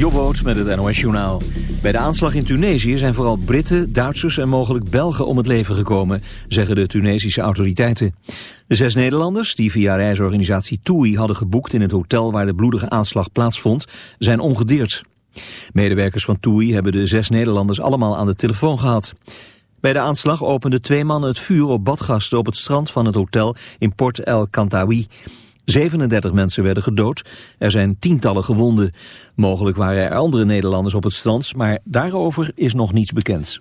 Jobboot met het NOS Journaal. Bij de aanslag in Tunesië zijn vooral Britten, Duitsers en mogelijk Belgen om het leven gekomen, zeggen de Tunesische autoriteiten. De zes Nederlanders, die via reisorganisatie TUI hadden geboekt in het hotel waar de bloedige aanslag plaatsvond, zijn ongedeerd. Medewerkers van TUI hebben de zes Nederlanders allemaal aan de telefoon gehad. Bij de aanslag openden twee mannen het vuur op badgasten op het strand van het hotel in Port El Kantawi. 37 mensen werden gedood. Er zijn tientallen gewonden. Mogelijk waren er andere Nederlanders op het strand, maar daarover is nog niets bekend.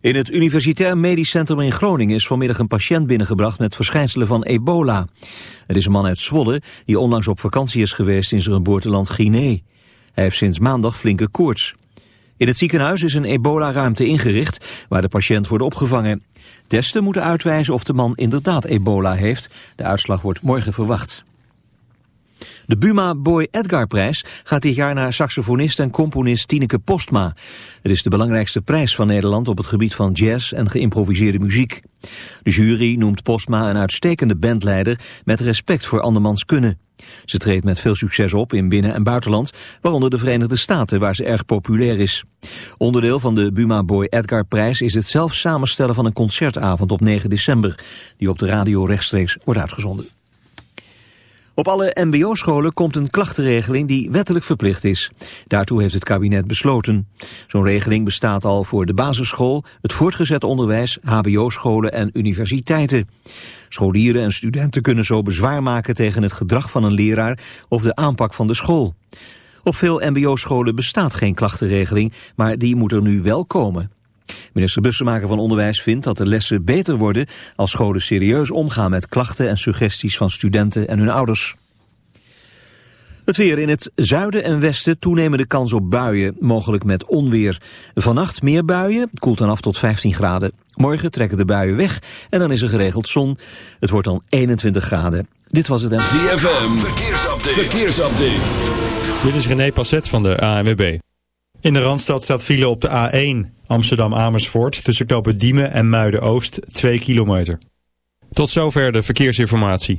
In het Universitair Medisch Centrum in Groningen is vanmiddag een patiënt binnengebracht met verschijnselen van ebola. Het is een man uit Zwolle die onlangs op vakantie is geweest in zijn geboorteland Guinea. Hij heeft sinds maandag flinke koorts. In het ziekenhuis is een ebola-ruimte ingericht waar de patiënt wordt opgevangen. Testen moeten uitwijzen of de man inderdaad ebola heeft. De uitslag wordt morgen verwacht. De Buma Boy Edgar prijs gaat dit jaar naar saxofonist en componist Tineke Postma. Het is de belangrijkste prijs van Nederland op het gebied van jazz en geïmproviseerde muziek. De jury noemt Postma een uitstekende bandleider met respect voor andermans kunnen. Ze treedt met veel succes op in binnen- en buitenland, waaronder de Verenigde Staten, waar ze erg populair is. Onderdeel van de Buma Boy Edgar prijs is het zelf samenstellen van een concertavond op 9 december, die op de radio rechtstreeks wordt uitgezonden. Op alle mbo-scholen komt een klachtenregeling die wettelijk verplicht is. Daartoe heeft het kabinet besloten. Zo'n regeling bestaat al voor de basisschool, het voortgezet onderwijs, hbo-scholen en universiteiten. Scholieren en studenten kunnen zo bezwaar maken tegen het gedrag van een leraar of de aanpak van de school. Op veel mbo-scholen bestaat geen klachtenregeling, maar die moet er nu wel komen. Minister Bussemaker van Onderwijs vindt dat de lessen beter worden als scholen serieus omgaan met klachten en suggesties van studenten en hun ouders. Het weer in het zuiden en westen toenemende kans op buien, mogelijk met onweer. Vannacht meer buien, koelt dan af tot 15 graden. Morgen trekken de buien weg en dan is er geregeld zon. Het wordt dan 21 graden. Dit was het en... ZFM, verkeersupdate. verkeersupdate. Dit is René Passet van de ANWB. In de Randstad staat file op de A1 Amsterdam-Amersfoort tussen knopen Diemen en Muiden-Oost 2 kilometer. Tot zover de verkeersinformatie.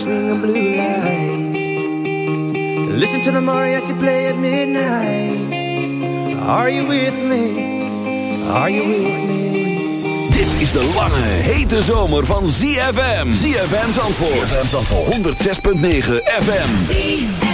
swinging blue lights. Listen to the mariachi play at midnight. Are you with me? Are you with me? Dit is de lange, hete zomer van ZFM. ZFM Zandvoort. ZFM Zandvoort. 106.9 FM.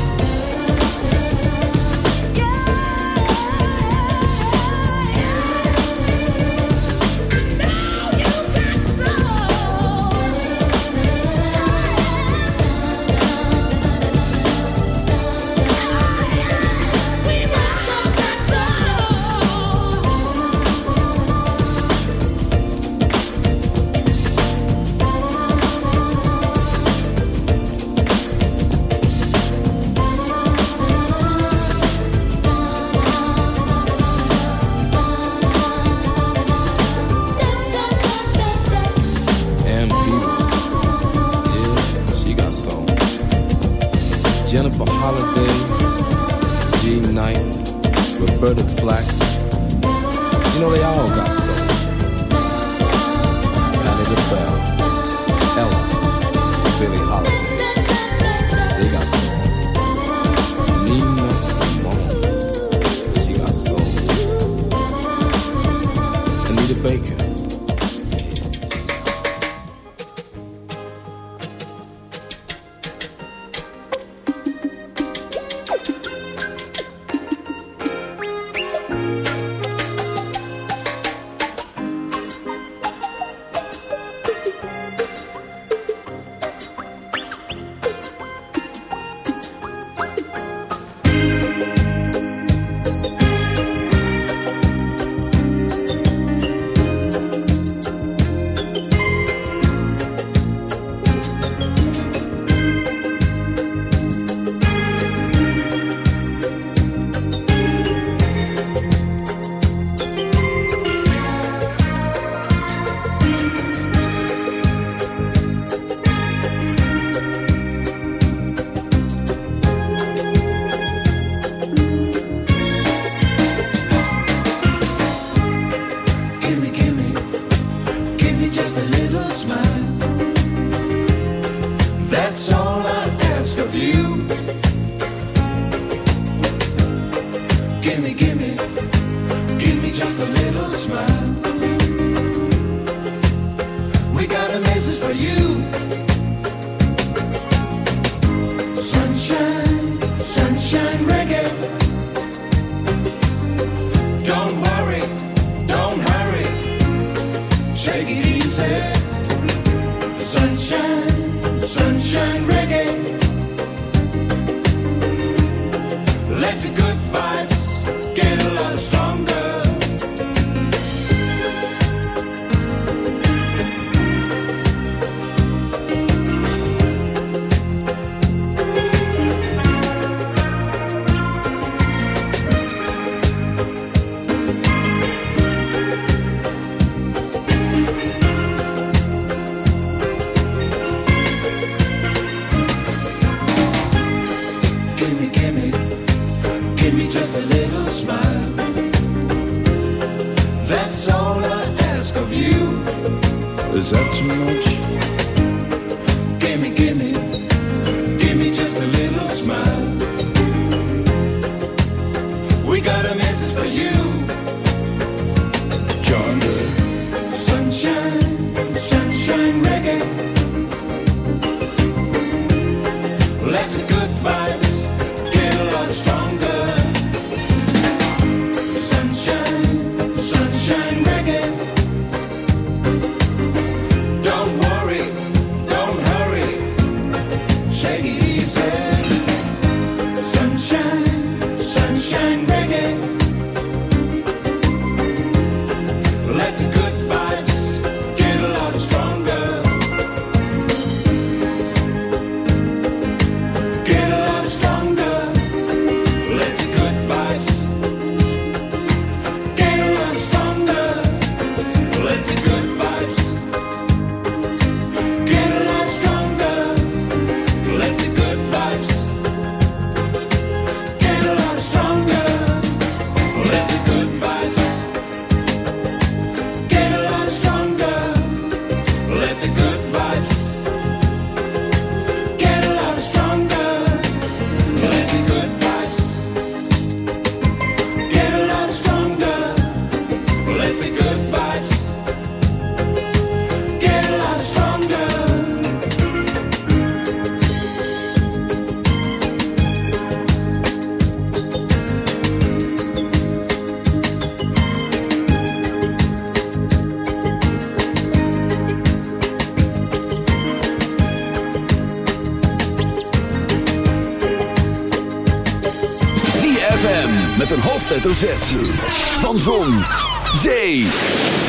Hoofdletter. Van Zon, Zee,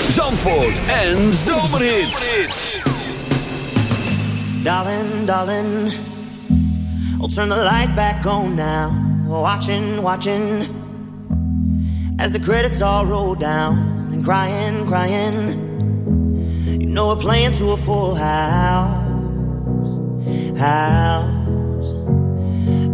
Zandvoort en Zomerhits. Darling, darling, I'll turn the lights back on now. Watching, watching, as the credits all roll down. And crying, crying, you know we're playing to a full house. House.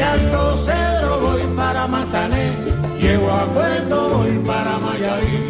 de Alto Cedro voy para Matané, llego a Puerto, voy para Mayarín.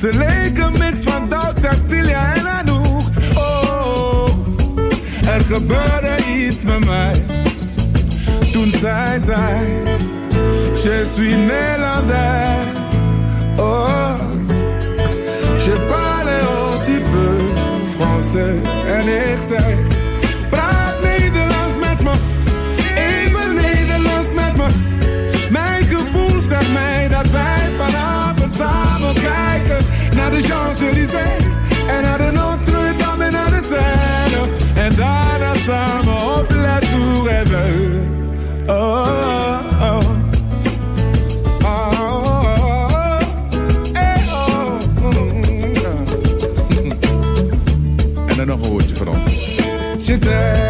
ze leken mix van Doud, Cecilia en Anouk. Oh, er gebeurde iets met mij. Toen zij zei, je suis Nederlander. te der.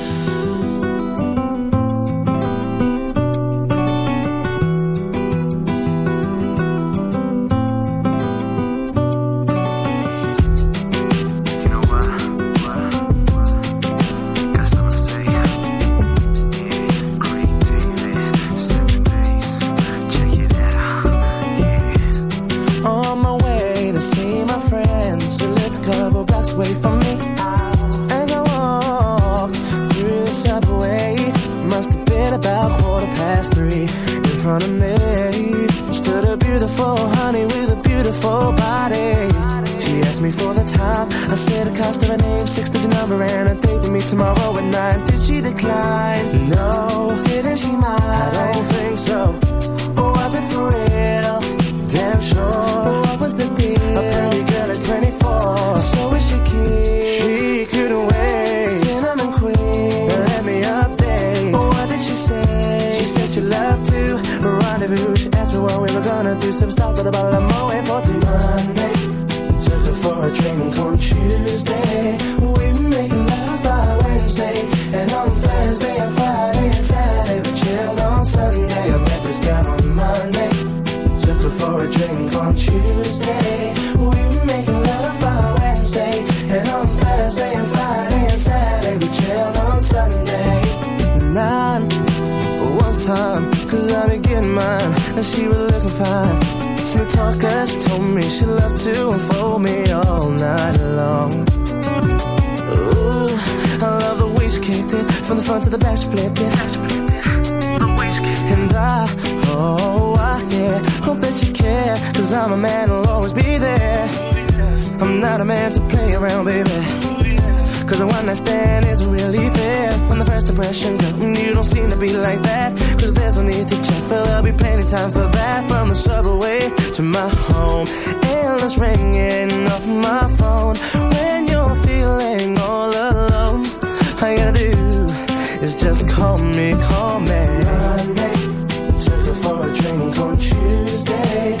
be plenty time for that from the subway to my home. Endless ringing off my phone when you're feeling all alone. All you gotta do is just call me, call me. Monday, took her for a drink on Tuesday.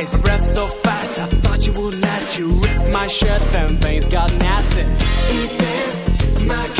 Eyes. Breath so fast, I thought you would last. You ripped my shirt, then things got nasty. Eat this, my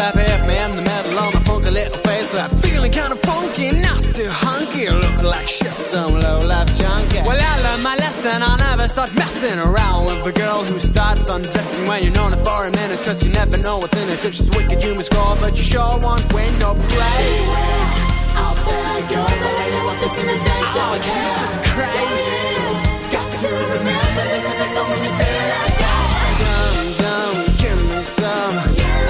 slap. Half man, the metal on my funky little face slap. Feeling kinda funky, not too hunky. Look like shit, some low life junkie. Well, I learned my lesson. I'll never start messing around with a girl who starts undressing when you're known for a minute. Cause you never know what's in it. Cause she's wicked, you must score, but you sure won't win no praise. Out there goes, I really want this in the day. Oh, Jesus Christ. Got to remember this and it's the when you feel like that. Yum, yum, give me some. Uh-huh,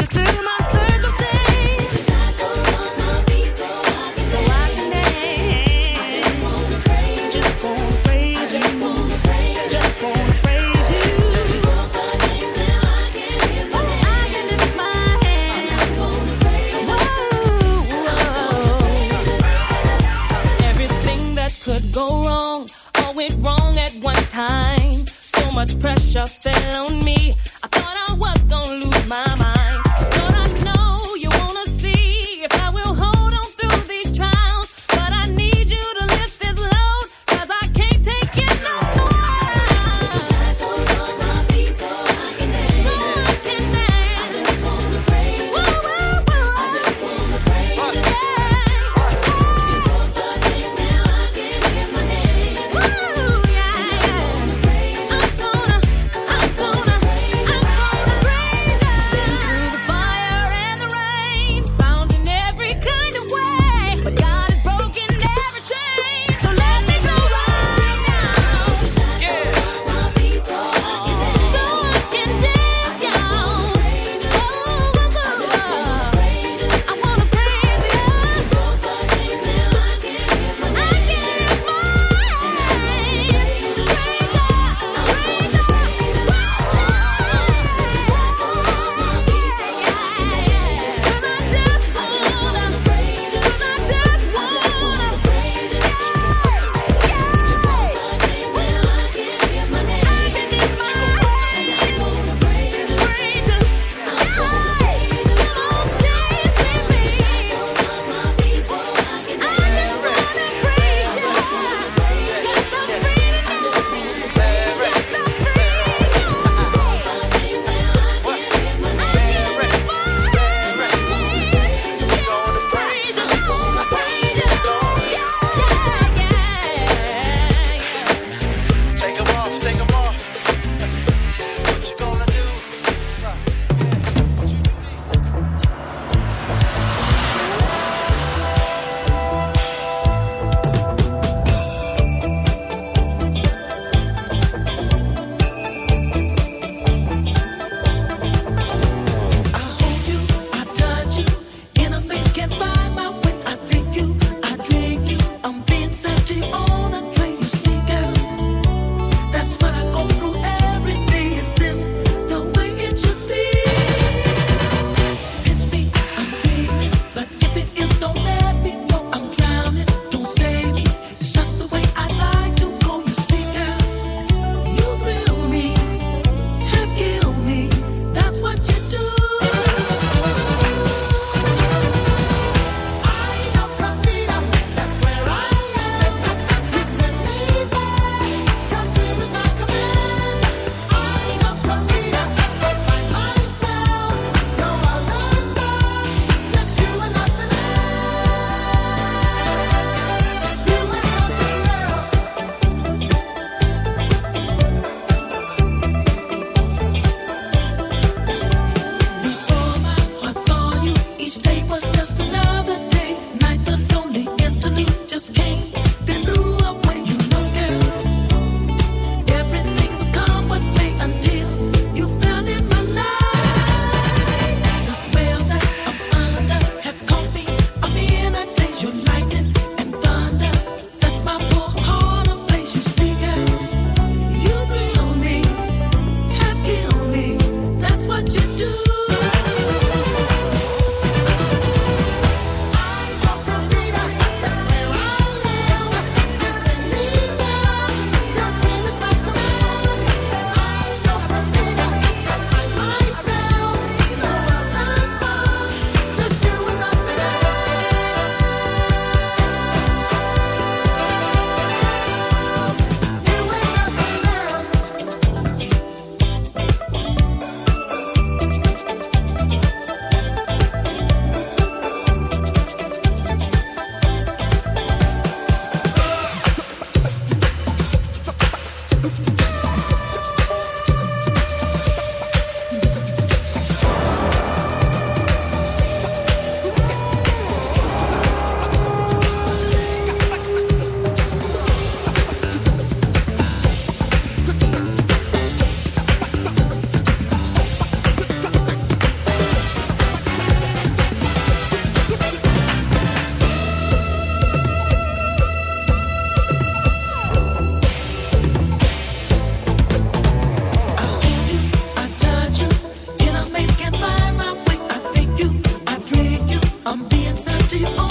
you